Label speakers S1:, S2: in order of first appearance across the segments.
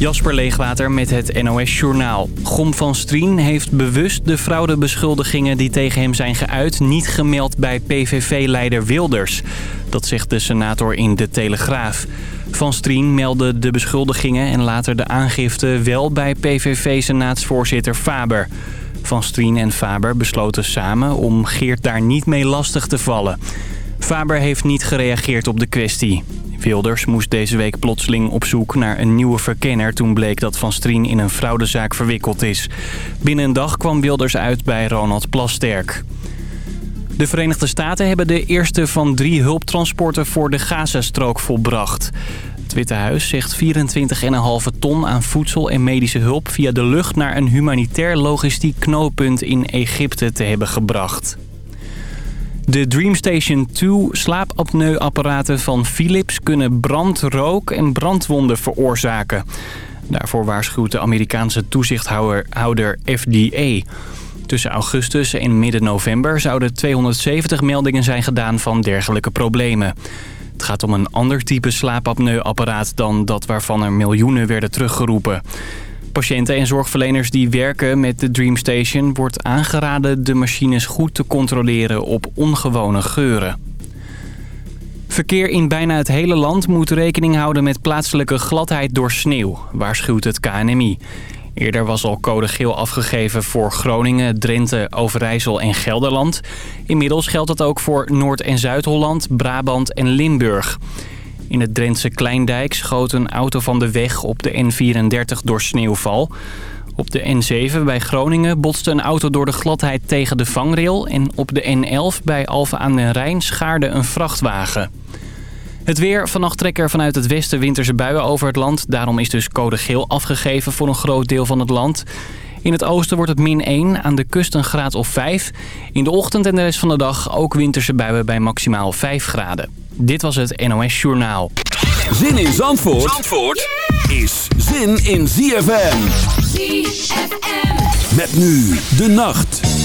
S1: Jasper Leegwater met het NOS Journaal. Gom van Strien heeft bewust de fraudebeschuldigingen die tegen hem zijn geuit... niet gemeld bij PVV-leider Wilders. Dat zegt de senator in De Telegraaf. Van Strien meldde de beschuldigingen en later de aangifte wel bij PVV-senaatsvoorzitter Faber. Van Strien en Faber besloten samen om Geert daar niet mee lastig te vallen. Faber heeft niet gereageerd op de kwestie. Wilders moest deze week plotseling op zoek naar een nieuwe verkenner... toen bleek dat Van Strien in een fraudezaak verwikkeld is. Binnen een dag kwam Wilders uit bij Ronald Plasterk. De Verenigde Staten hebben de eerste van drie hulptransporten voor de Gazastrook volbracht. Het Witte Huis zegt 24,5 ton aan voedsel en medische hulp via de lucht... naar een humanitair logistiek knooppunt in Egypte te hebben gebracht. De Dreamstation 2 slaapapneuapparaten van Philips kunnen brand, rook en brandwonden veroorzaken. Daarvoor waarschuwt de Amerikaanse toezichthouder FDA. Tussen augustus en midden november zouden 270 meldingen zijn gedaan van dergelijke problemen. Het gaat om een ander type slaapapneuapparaat dan dat waarvan er miljoenen werden teruggeroepen. Patiënten en zorgverleners die werken met de Dreamstation wordt aangeraden de machines goed te controleren op ongewone geuren. Verkeer in bijna het hele land moet rekening houden met plaatselijke gladheid door sneeuw, waarschuwt het KNMI. Eerder was al code geel afgegeven voor Groningen, Drenthe, Overijssel en Gelderland. Inmiddels geldt dat ook voor Noord- en Zuid-Holland, Brabant en Limburg. In het Drentse Kleindijk schoot een auto van de weg op de N34 door sneeuwval. Op de N7 bij Groningen botste een auto door de gladheid tegen de vangrail... en op de N11 bij Alphen aan den Rijn schaarde een vrachtwagen. Het weer. Vannacht trekken er vanuit het westen winterse buien over het land. Daarom is dus code geel afgegeven voor een groot deel van het land. In het oosten wordt het min 1, aan de kust een graad of 5. In de ochtend en de rest van de dag ook winterse buien bij maximaal 5 graden. Dit was het NOS Journaal.
S2: Zin in Zandvoort, Zandvoort is zin in ZFM. ZFM. Met nu de nacht.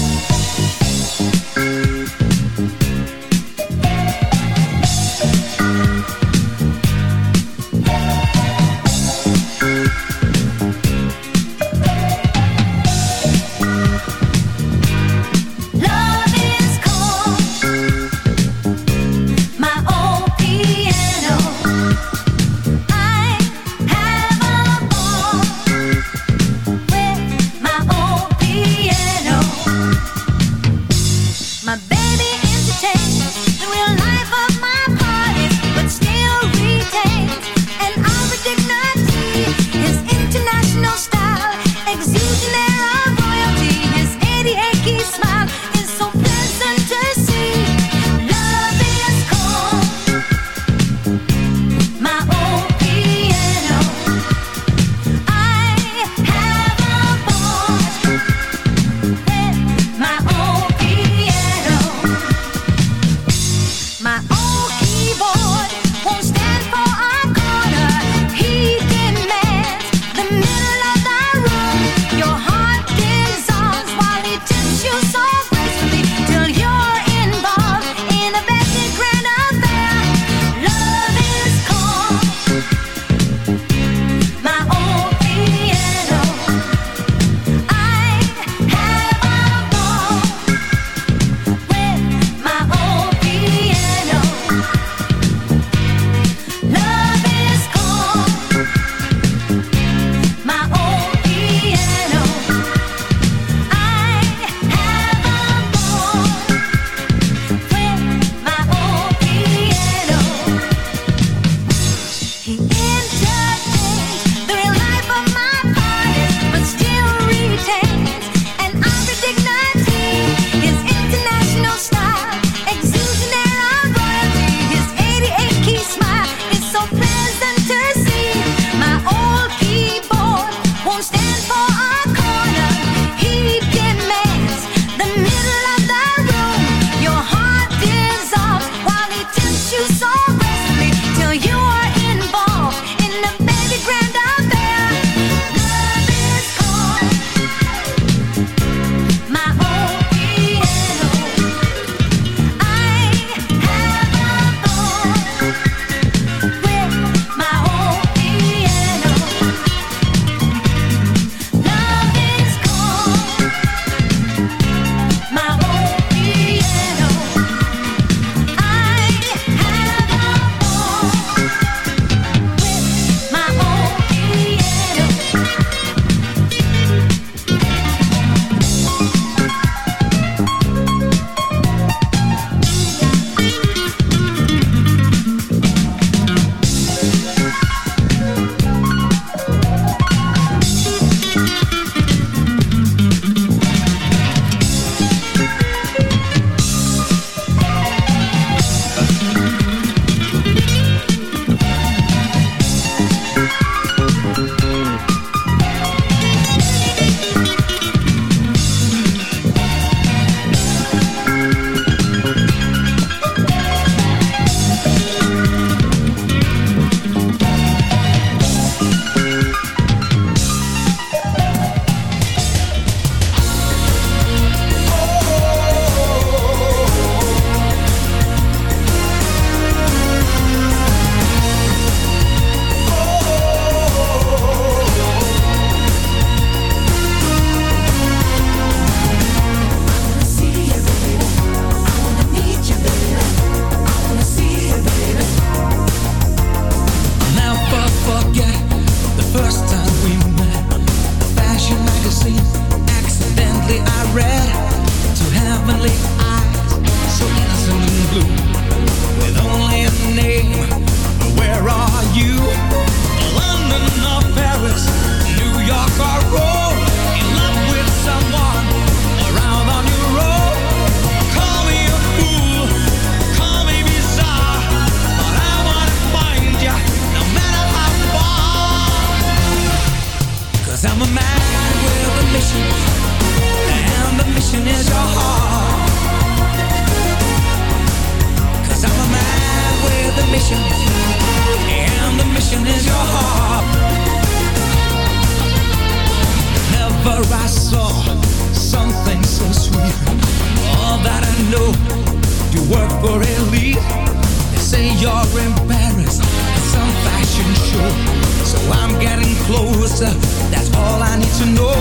S3: closer, that's all I need to know.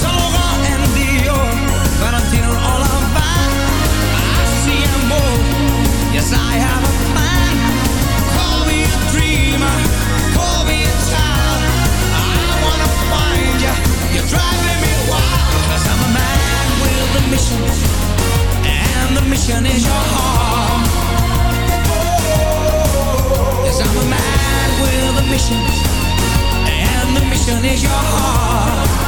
S3: So Laurent and Dior, Valentino all about. I see a yes I have a plan. Call me a dreamer, call me a child. I wanna find you, you're driving me wild. i I'm a man with a mission, and the mission is your heart. Yes, I'm a man with a mission and the mission is your heart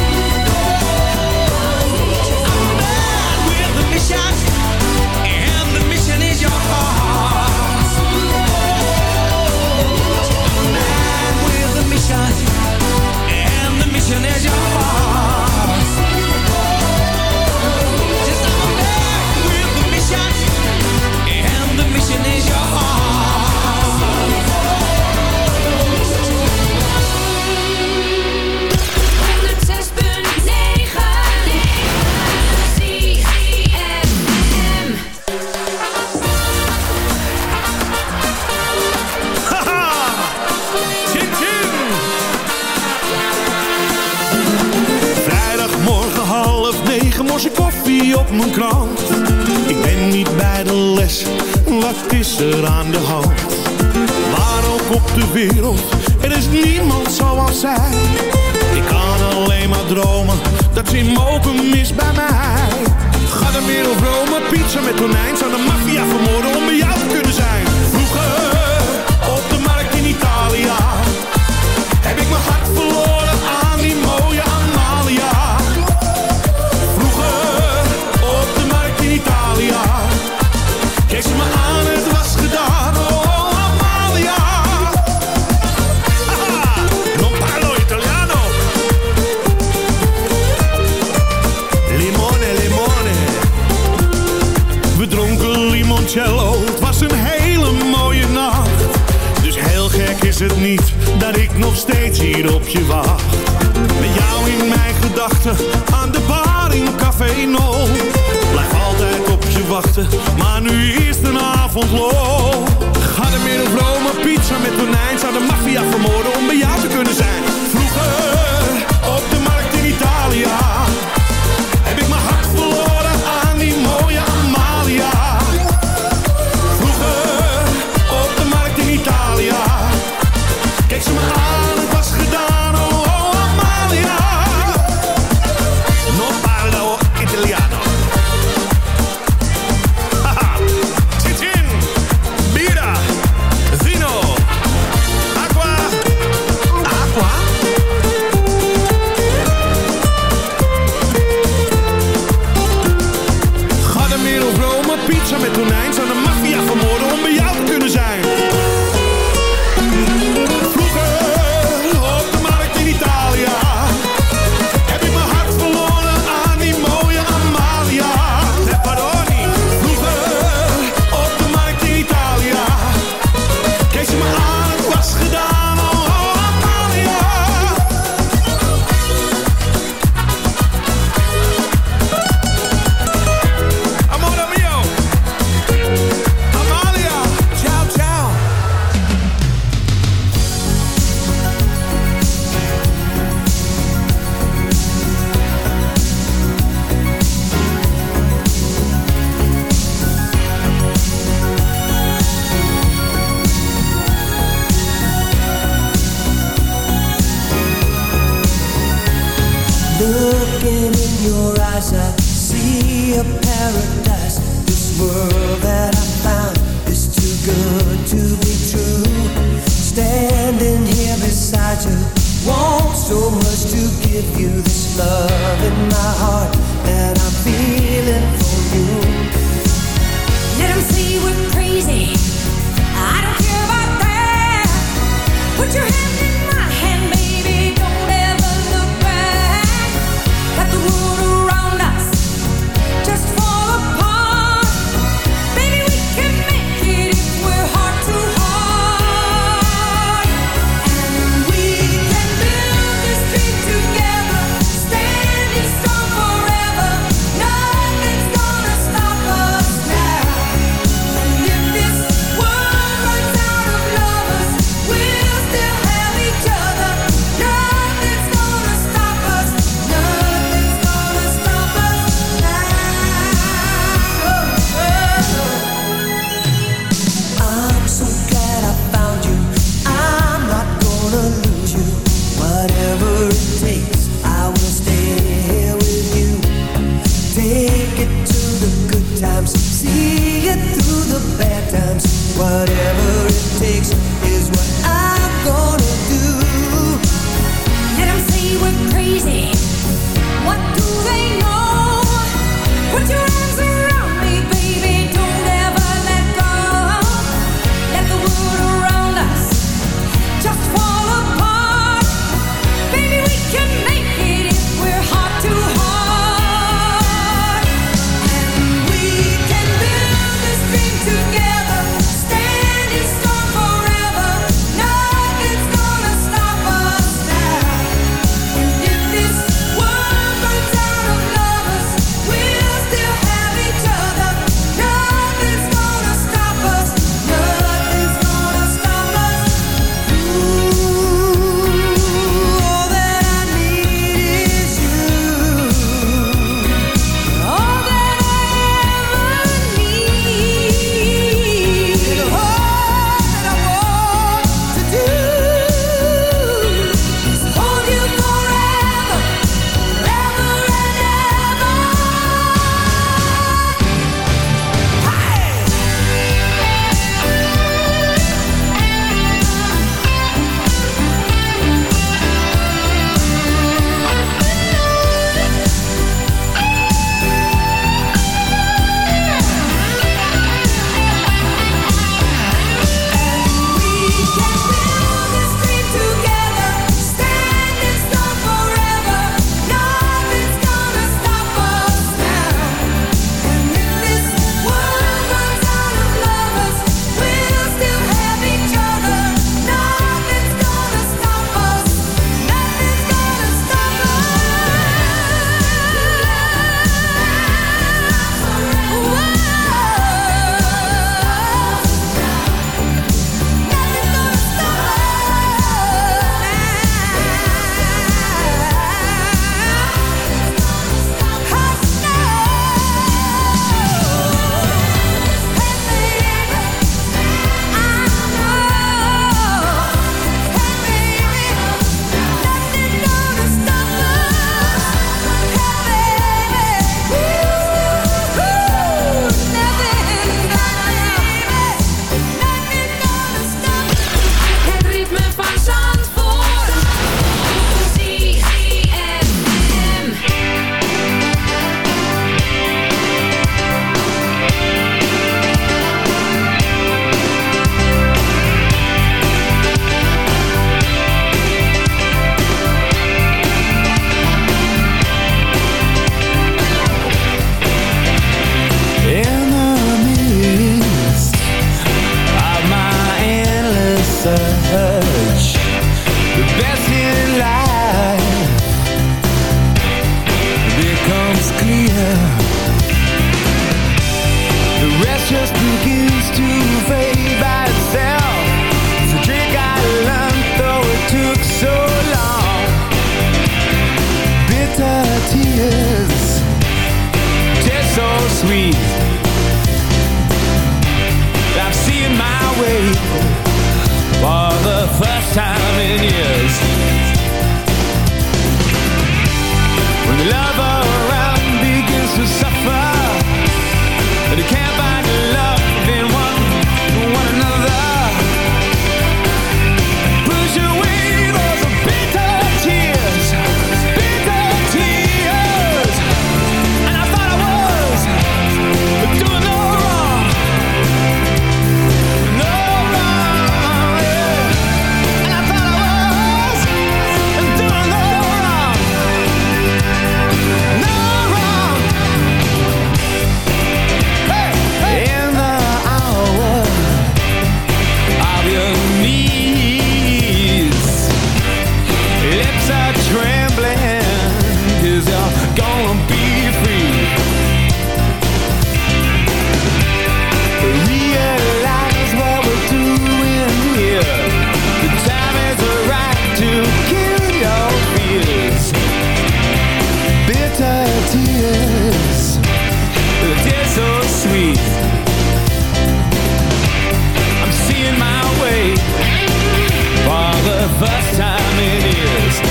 S4: first time
S5: it is.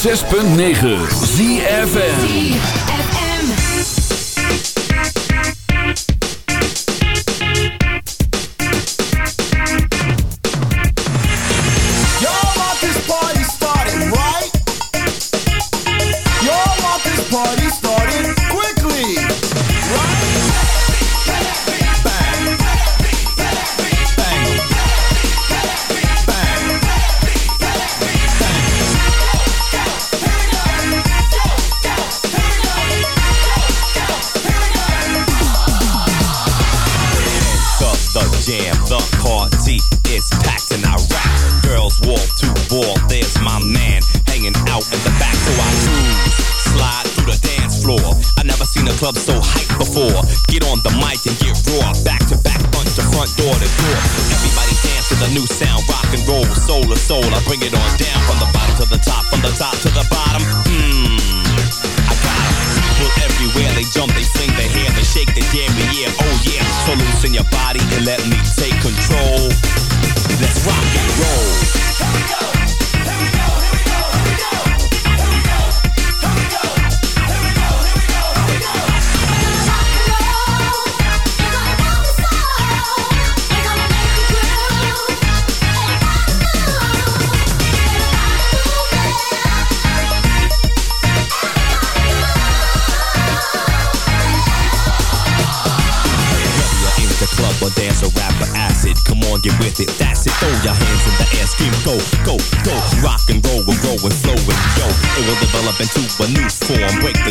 S5: 106.9 ZFN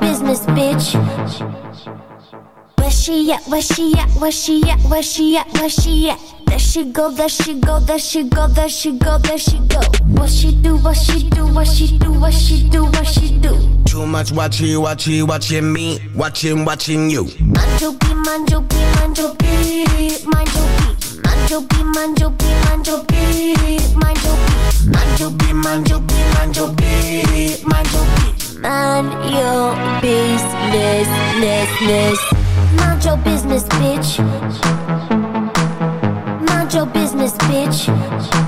S6: Business, bitch. Where she at? Where she at? Where she at? Where she at? Where she at? There she go, there she go, there she go, there she go, there she go. What she do? What she do? What she do? What she do? What she do?
S7: Too much watching, watching, watching me, watching, watching you.
S6: Mind your beat, mind your business, ness, ness. Mind your business, bitch. Mind your business, bitch.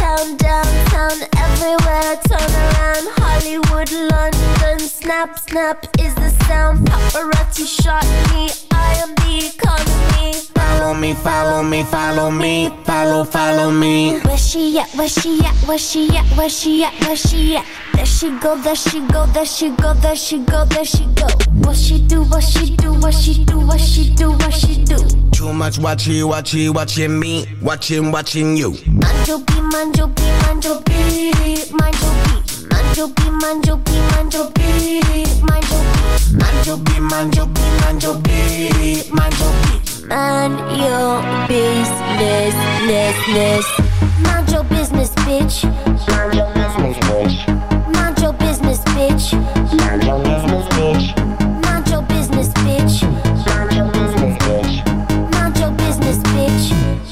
S6: Uptown, downtown, everywhere, turn around. Hollywood, London, snap, snap is the sound. Paparazzi shot me, I am the economy.
S8: Follow me, follow me, follow me, follow, follow me.
S6: Where she at, where she at, where she at, where she at, where she at? There she go, there she go, there she go, there she go, there she go. What she do, what she do, what she do, what she do, what she do.
S8: Too much watchy, watchy, watching me, watching, watching you.
S6: Manjo B, Manjo B, Man your business, less, less. Mind your business, bitch. Mind your business, bitch. Mind your business, bitch. Mind your business, bitch.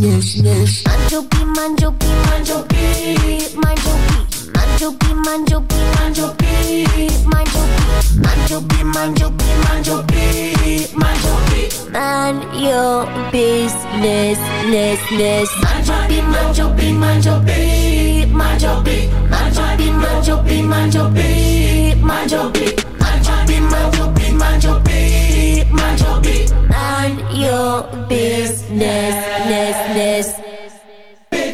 S6: yes, yes. Manjo be, manjo be, manjo manjo. Manjo B, manjo B, manjo B.
S8: Manjo B, manjo B, manjo B, manjo B.
S6: Man your business, less, less. Manjo B, manjo B, manjo B, manjo B. Manjo B, manjo B, manjo B, manjo B. Manjo B, manjo B, manjo B, manjo B. Man your business, less, less.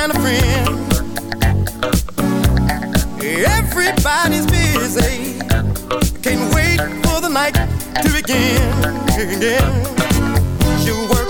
S7: Find a friend. Everybody's busy, can't wait for the night to begin. You work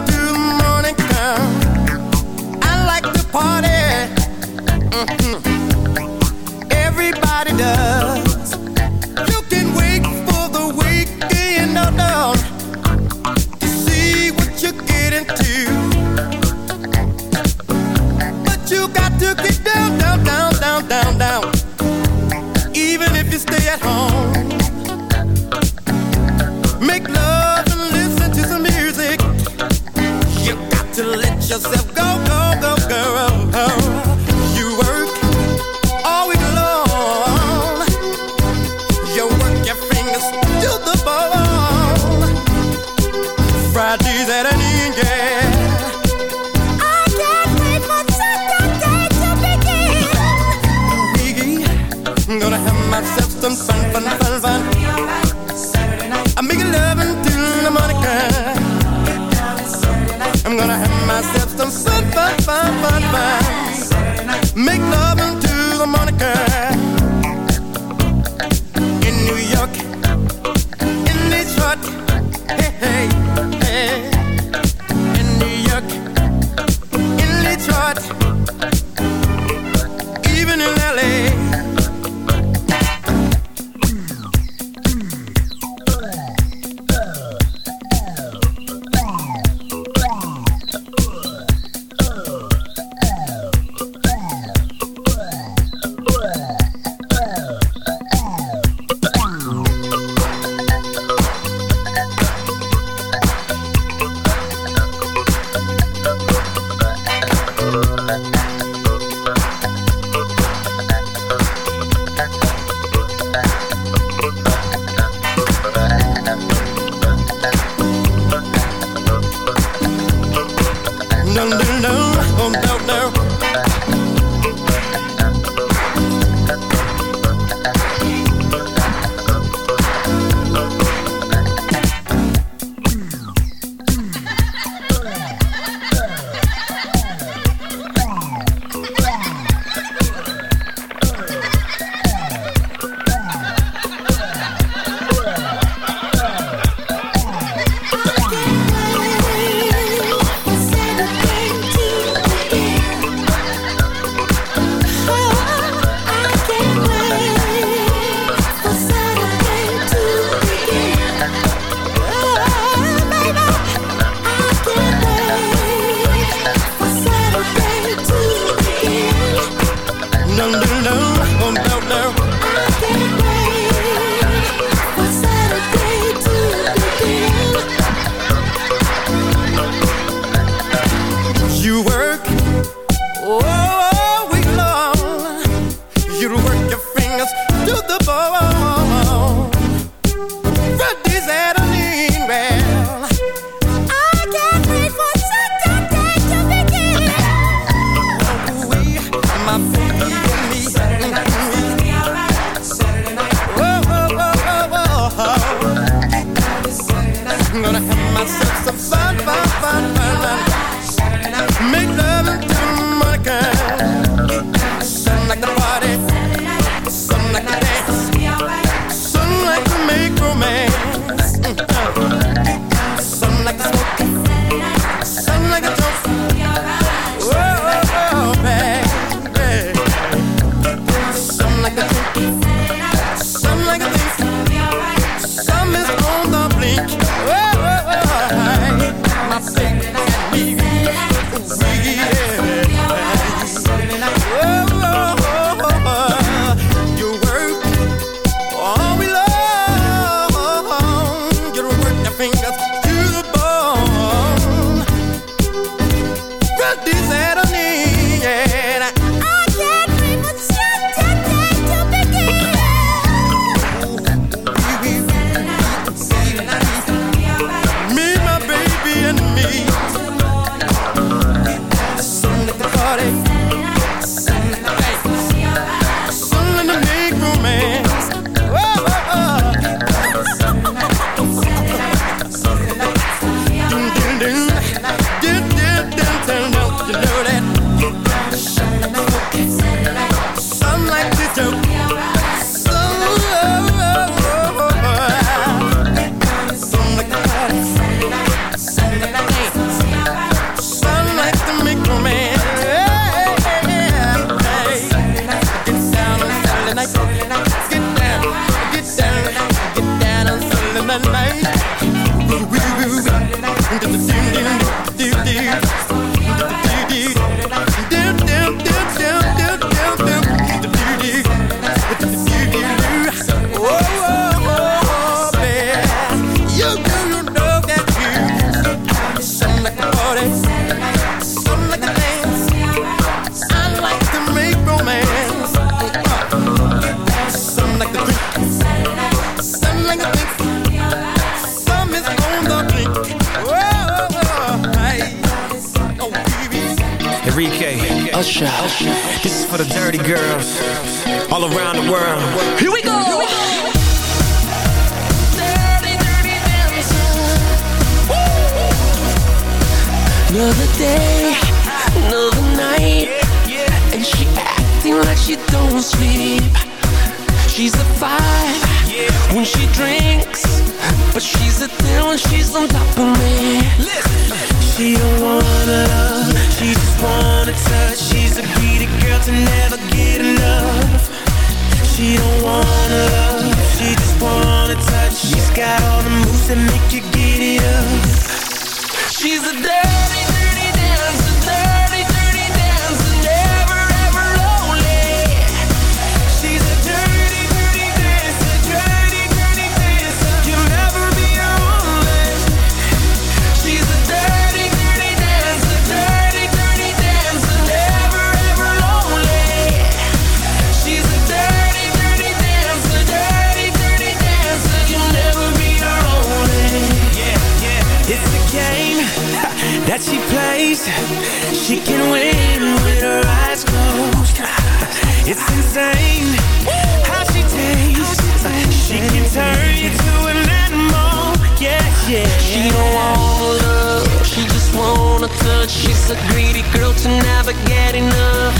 S7: a
S9: greedy girl to never get enough.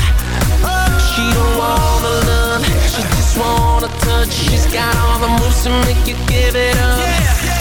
S9: She don't wanna love, she just wanna touch. She's got all the moves to make you give it up.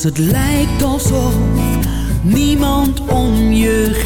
S10: Als het lijkt alsof niemand om je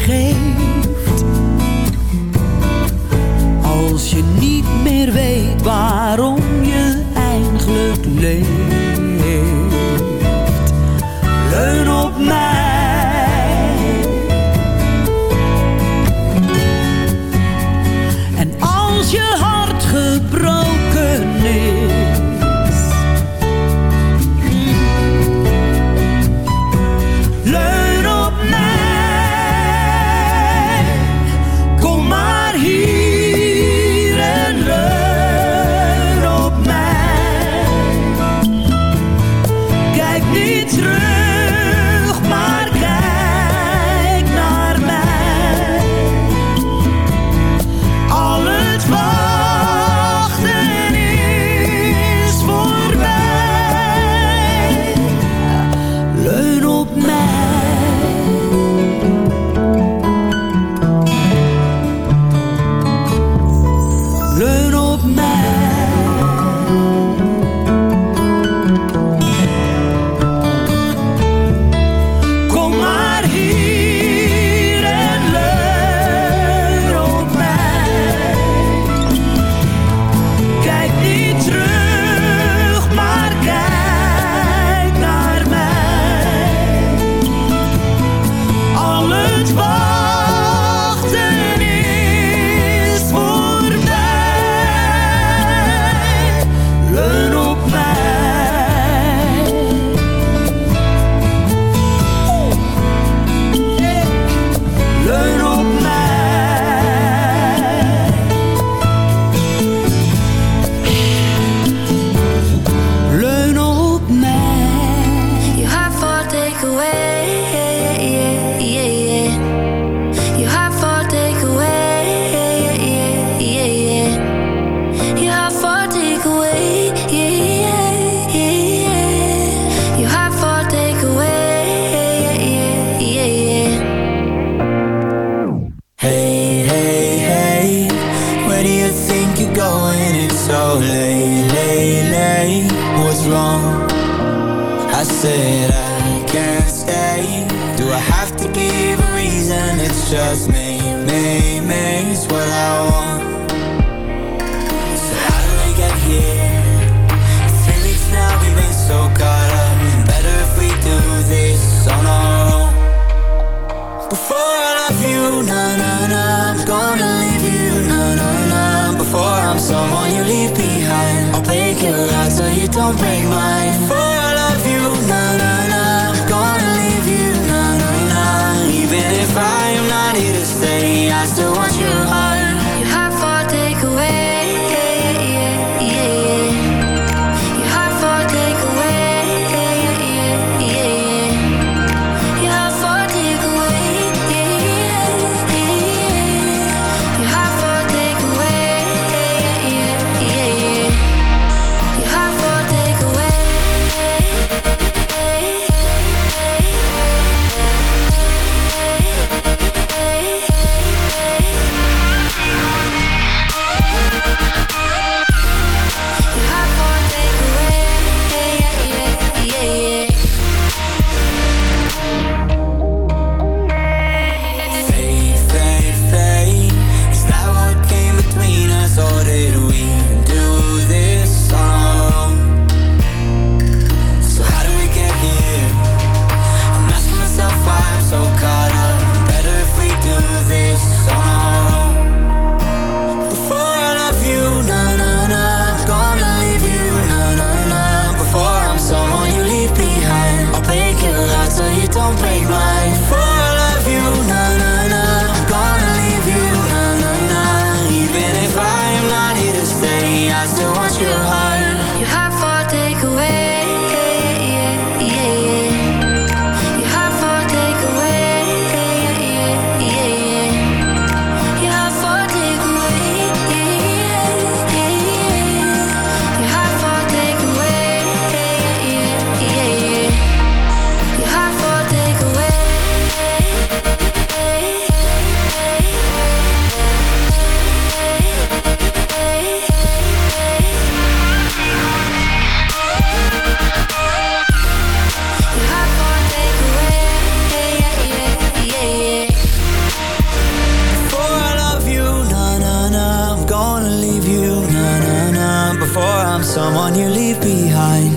S11: I still want
S6: you.